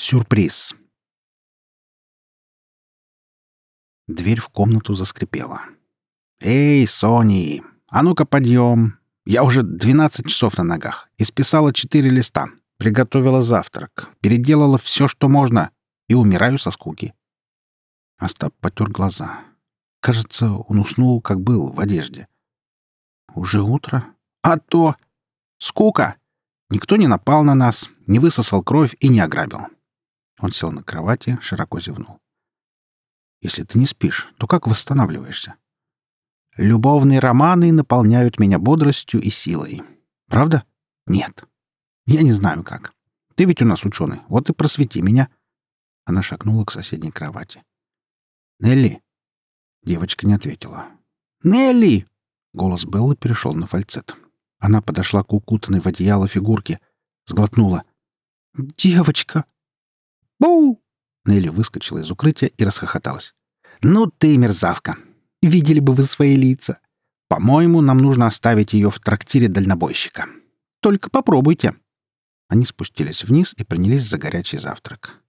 Сюрприз. Дверь в комнату заскрипела. «Эй, Сони, а ну-ка подъем! Я уже 12 часов на ногах. Исписала четыре листа, приготовила завтрак, переделала все, что можно, и умираю со скуки». Остап потер глаза. Кажется, он уснул, как был, в одежде. «Уже утро? А то! Скука! Никто не напал на нас, не высосал кровь и не ограбил. Он сел на кровати, широко зевнул. «Если ты не спишь, то как восстанавливаешься?» «Любовные романы наполняют меня бодростью и силой. Правда? Нет. Я не знаю как. Ты ведь у нас ученый, вот и просвети меня». Она шагнула к соседней кровати. «Нелли!» Девочка не ответила. «Нелли!» Голос Беллы перешел на фальцет. Она подошла к укутанной в одеяло фигурке, сглотнула. «Девочка!» «Бу!» Нелли выскочила из укрытия и расхохоталась. «Ну ты мерзавка! Видели бы вы свои лица! По-моему, нам нужно оставить ее в трактире дальнобойщика. Только попробуйте!» Они спустились вниз и принялись за горячий завтрак.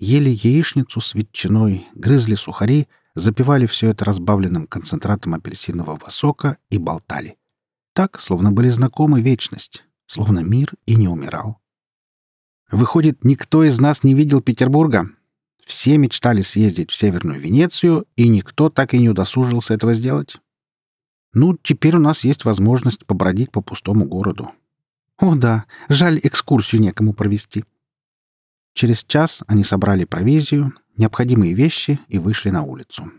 Ели яичницу с ветчиной, грызли сухари, запивали все это разбавленным концентратом апельсинового сока и болтали. Так, словно были знакомы вечность, словно мир и не умирал. Выходит, никто из нас не видел Петербурга. Все мечтали съездить в Северную Венецию, и никто так и не удосужился этого сделать. Ну, теперь у нас есть возможность побродить по пустому городу. О да, жаль, экскурсию некому провести. Через час они собрали провизию, необходимые вещи и вышли на улицу.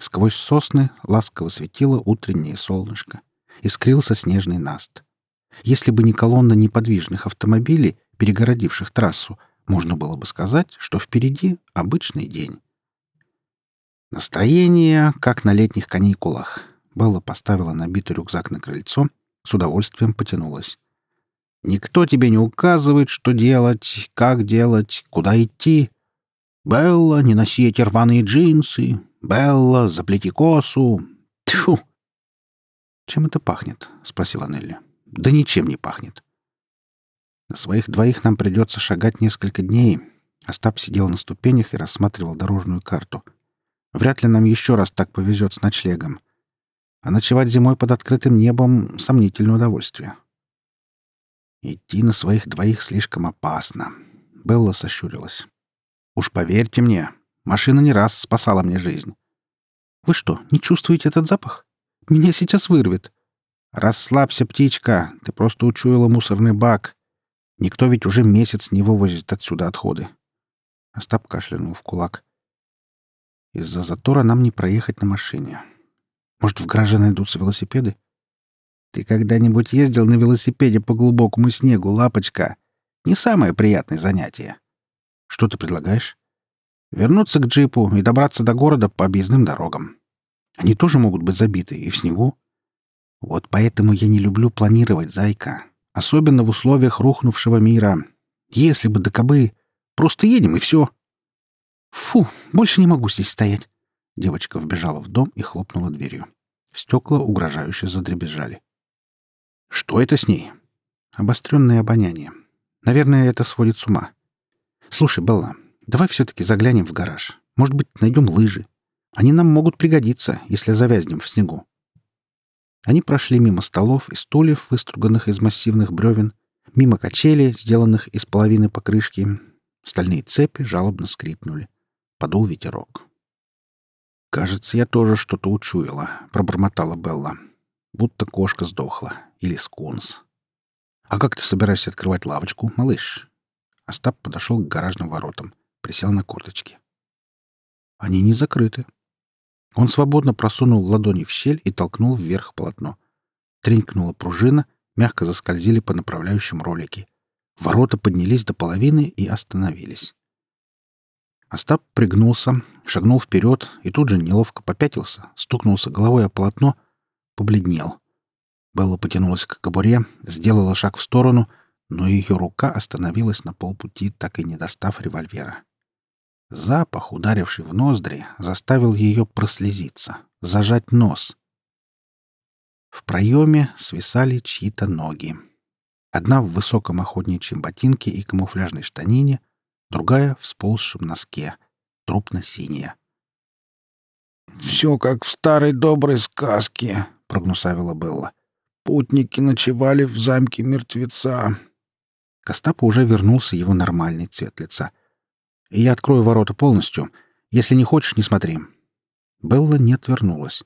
Сквозь сосны ласково светило утреннее солнышко. Искрился снежный наст. Если бы не колонна неподвижных автомобилей, перегородивших трассу, можно было бы сказать, что впереди обычный день. Настроение, как на летних каникулах. Белла поставила набитый рюкзак на крыльцо, с удовольствием потянулась. Никто тебе не указывает, что делать, как делать, куда идти. Белла, не носи эти рваные джинсы. Белла, заплети косу. Тьфу! Чем это пахнет? спросила Нелли. Да ничем не пахнет. На своих двоих нам придется шагать несколько дней. Остап сидел на ступенях и рассматривал дорожную карту. Вряд ли нам еще раз так повезет с ночлегом. А ночевать зимой под открытым небом — сомнительное удовольствие. Идти на своих двоих слишком опасно. Белла сощурилась. «Уж поверьте мне, машина не раз спасала мне жизнь». «Вы что, не чувствуете этот запах? Меня сейчас вырвет». «Расслабься, птичка, ты просто учуяла мусорный бак. Никто ведь уже месяц не вывозит отсюда отходы. Остап кашлянул в кулак. Из-за затора нам не проехать на машине. Может, в гараже найдутся велосипеды? Ты когда-нибудь ездил на велосипеде по глубокому снегу, лапочка? Не самое приятное занятие. Что ты предлагаешь? Вернуться к джипу и добраться до города по объездным дорогам. Они тоже могут быть забиты и в снегу. Вот поэтому я не люблю планировать, зайка. Особенно в условиях рухнувшего мира. Если бы до кобы... Просто едем, и все. Фу, больше не могу здесь стоять. Девочка вбежала в дом и хлопнула дверью. Стекла угрожающе задребезжали. Что это с ней? Обостренное обоняние. Наверное, это сводит с ума. Слушай, Белла, давай все-таки заглянем в гараж. Может быть, найдем лыжи. Они нам могут пригодиться, если завязнем в снегу. Они прошли мимо столов и стульев, выструганных из массивных бревен, мимо качелей, сделанных из половины покрышки. Стальные цепи жалобно скрипнули. Подул ветерок. «Кажется, я тоже что-то учуяла», — пробормотала Белла. «Будто кошка сдохла. Или скунс. А как ты собираешься открывать лавочку, малыш?» Остап подошел к гаражным воротам, присел на корточки. «Они не закрыты», он свободно просунул ладони в щель и толкнул вверх полотно. Тренькнула пружина, мягко заскользили по направляющим ролики. Ворота поднялись до половины и остановились. Остап пригнулся, шагнул вперед и тут же неловко попятился, стукнулся головой о полотно, побледнел. Белла потянулась к кобуре, сделала шаг в сторону, но ее рука остановилась на полпути, так и не достав револьвера. Запах, ударивший в ноздри, заставил ее прослезиться, зажать нос. В проеме свисали чьи-то ноги. Одна в высоком охотничьем ботинке и камуфляжной штанине, другая — в сползшем носке, трупно-синяя. «Все как в старой доброй сказке», — прогнусавила Белла. «Путники ночевали в замке мертвеца». К Остапу уже вернулся его нормальный цвет лица. «Я открою ворота полностью. Если не хочешь, не смотри». Белла не отвернулась.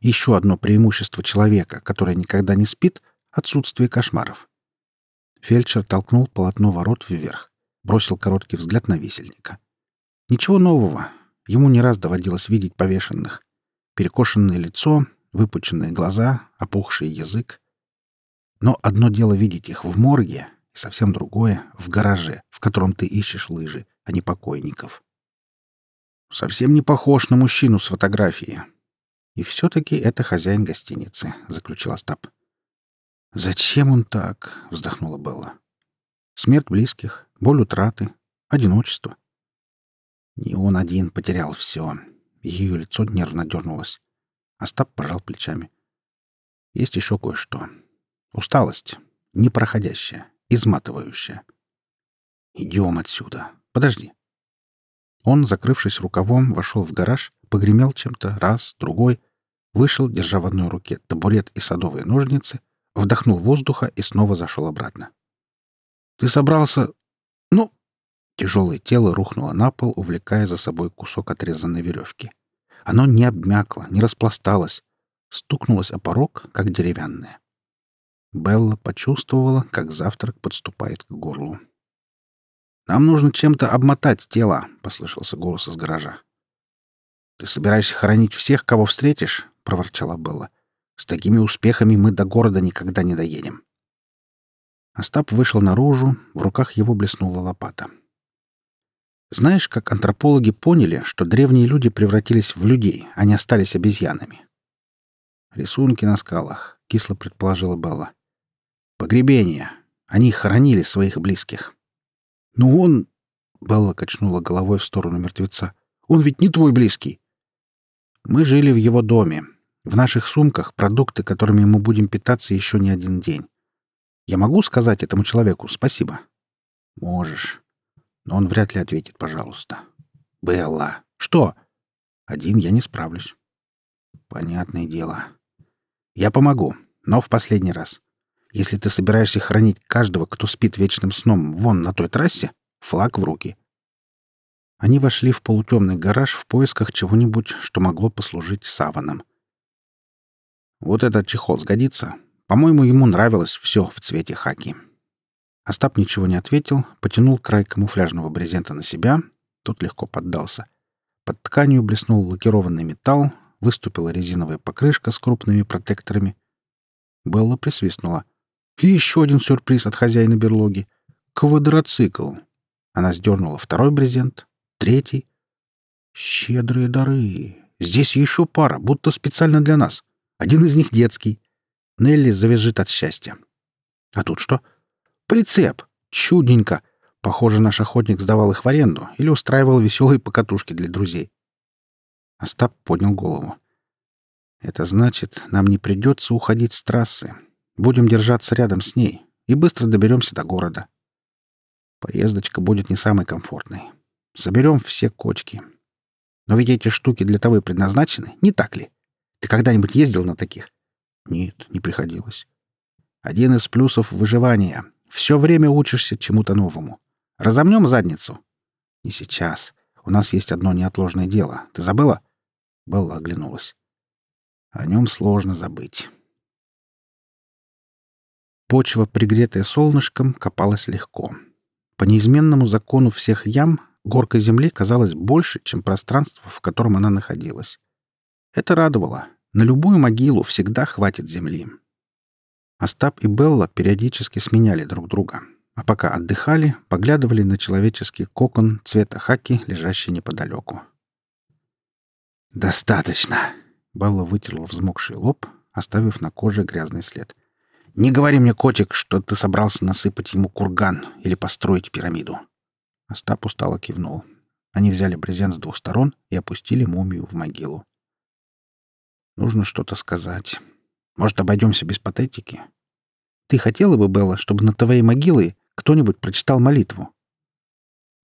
Еще одно преимущество человека, который никогда не спит — отсутствие кошмаров. Фельдшер толкнул полотно ворот вверх, бросил короткий взгляд на висельника. Ничего нового. Ему не раз доводилось видеть повешенных. Перекошенное лицо, выпученные глаза, опухший язык. Но одно дело видеть их в морге, и совсем другое — в гараже, в котором ты ищешь лыжи, а не покойников. Совсем не похож на мужчину с фотографии. И все-таки это хозяин гостиницы, — заключил Остап. «Зачем он так?» — вздохнула Белла. «Смерть близких, боль утраты, одиночество». Не он один потерял все. Ее лицо нервно дернулось. Остап пожал плечами. Есть еще кое-что. Усталость. Непроходящая. Изматывающая. Идем отсюда. Подожди. Он, закрывшись рукавом, вошел в гараж, погремел чем-то раз, другой, вышел, держа в одной руке табурет и садовые ножницы, вдохнул воздуха и снова зашел обратно. «Ты собрался... Ну, Тяжелое тело рухнуло на пол, увлекая за собой кусок отрезанной веревки. Оно не обмякло, не распласталось, стукнулось о порог, как деревянное. Белла почувствовала, как завтрак подступает к горлу. «Нам нужно чем-то обмотать тело», — послышался голос из гаража. «Ты собираешься хоронить всех, кого встретишь?» — проворчала Белла. «С такими успехами мы до города никогда не доедем». Остап вышел наружу, в руках его блеснула лопата. Знаешь, как антропологи поняли, что древние люди превратились в людей, а не остались обезьянами? Рисунки на скалах, кисло предположила Белла. Погребения. Они хоронили своих близких. Но он... Белла качнула головой в сторону мертвеца. Он ведь не твой близкий. Мы жили в его доме. В наших сумках продукты, которыми мы будем питаться еще не один день. Я могу сказать этому человеку спасибо? Можешь но он вряд ли ответит «пожалуйста». «Белла!» «Что?» «Один я не справлюсь». «Понятное дело. Я помогу, но в последний раз. Если ты собираешься хранить каждого, кто спит вечным сном вон на той трассе, флаг в руки». Они вошли в полутемный гараж в поисках чего-нибудь, что могло послужить саваном. «Вот этот чехол сгодится. По-моему, ему нравилось все в цвете хаки». Остап ничего не ответил, потянул край камуфляжного брезента на себя. Тот легко поддался. Под тканью блеснул лакированный металл, выступила резиновая покрышка с крупными протекторами. Белла присвистнула. И еще один сюрприз от хозяина берлоги. Квадроцикл. Она сдернула второй брезент, третий. Щедрые дары. Здесь еще пара, будто специально для нас. Один из них детский. Нелли завяжет от счастья. А тут что? — Прицеп! Чудненько! Похоже, наш охотник сдавал их в аренду или устраивал веселые покатушки для друзей. Остап поднял голову. «Это значит, нам не придется уходить с трассы. Будем держаться рядом с ней и быстро доберемся до города. Поездочка будет не самой комфортной. Соберем все кочки. Но ведь эти штуки для того и предназначены, не так ли? Ты когда-нибудь ездил на таких?» «Нет, не приходилось. Один из плюсов выживания все время учишься чему-то новому. Разомнем задницу. Не сейчас. У нас есть одно неотложное дело. Ты забыла? Белла оглянулась. О нем сложно забыть. Почва, пригретая солнышком, копалась легко. По неизменному закону всех ям горка земли казалась больше, чем пространство, в котором она находилась. Это радовало. На любую могилу всегда хватит земли. Остап и Белла периодически сменяли друг друга, а пока отдыхали, поглядывали на человеческий кокон цвета хаки, лежащий неподалеку. «Достаточно!» — Белла вытерла взмокший лоб, оставив на коже грязный след. «Не говори мне, котик, что ты собрался насыпать ему курган или построить пирамиду!» Остап устало кивнул. Они взяли брезент с двух сторон и опустили мумию в могилу. «Нужно что-то сказать. Может, обойдемся без патетики? Ты хотела бы, Белла, чтобы над твоей могилой кто-нибудь прочитал молитву?»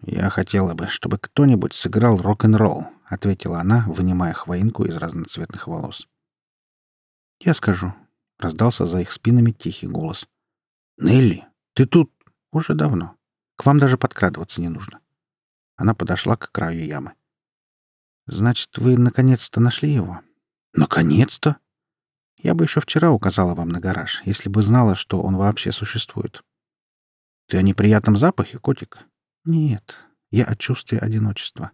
«Я хотела бы, чтобы кто-нибудь сыграл рок-н-ролл», — ответила она, вынимая хвоинку из разноцветных волос. «Я скажу», — раздался за их спинами тихий голос. «Нелли, ты тут уже давно. К вам даже подкрадываться не нужно». Она подошла к краю ямы. «Значит, вы наконец-то нашли его?» «Наконец-то!» «Я бы еще вчера указала вам на гараж, если бы знала, что он вообще существует». «Ты о неприятном запахе, котик?» «Нет, я о чувстве одиночества».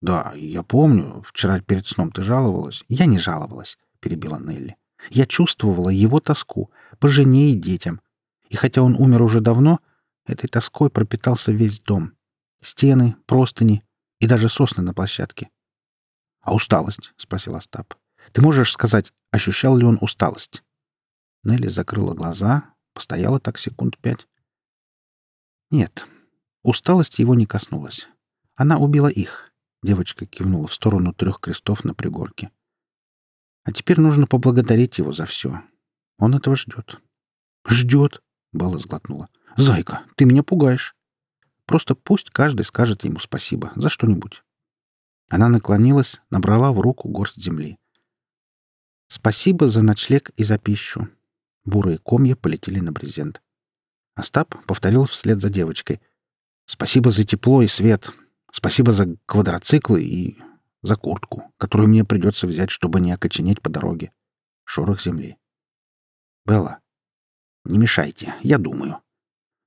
«Да, я помню. Вчера перед сном ты жаловалась». «Я не жаловалась», — перебила Нелли. «Я чувствовала его тоску по жене и детям. И хотя он умер уже давно, этой тоской пропитался весь дом. Стены, простыни и даже сосны на площадке. «А усталость?» — спросил Остап. «Ты можешь сказать, ощущал ли он усталость?» Нелли закрыла глаза, постояла так секунд пять. «Нет, усталость его не коснулась. Она убила их», — девочка кивнула в сторону трех крестов на пригорке. «А теперь нужно поблагодарить его за все. Он этого ждет». «Ждет?» — Белла сглотнула. «Зайка, ты меня пугаешь. Просто пусть каждый скажет ему спасибо за что-нибудь». Она наклонилась, набрала в руку горсть земли. «Спасибо за ночлег и за пищу». Бурые комья полетели на брезент. Остап повторил вслед за девочкой. «Спасибо за тепло и свет. Спасибо за квадроциклы и за куртку, которую мне придется взять, чтобы не окоченеть по дороге. Шорох земли. Белла, не мешайте, я думаю.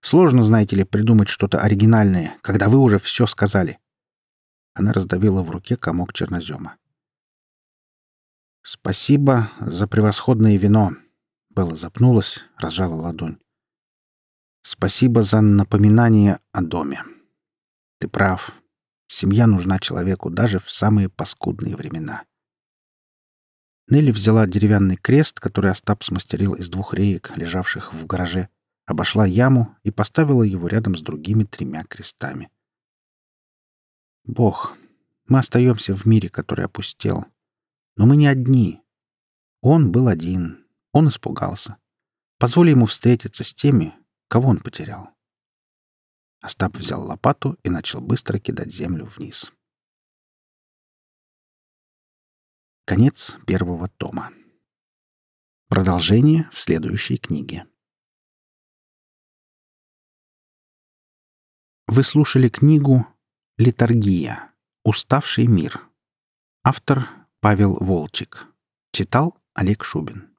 Сложно, знаете ли, придумать что-то оригинальное, когда вы уже все сказали. Она раздавила в руке комок чернозема. «Спасибо за превосходное вино!» Белла запнулась, разжала ладонь. «Спасибо за напоминание о доме. Ты прав. Семья нужна человеку даже в самые паскудные времена». Нелли взяла деревянный крест, который Остап смастерил из двух реек, лежавших в гараже, обошла яму и поставила его рядом с другими тремя крестами. Бог, мы остаемся в мире, который опустел. Но мы не одни. Он был один. Он испугался. Позволь ему встретиться с теми, кого он потерял. Остап взял лопату и начал быстро кидать землю вниз. Конец первого тома. Продолжение в следующей книге. Вы слушали книгу Литургия. Уставший мир. Автор Павел Волчек. Читал Олег Шубин.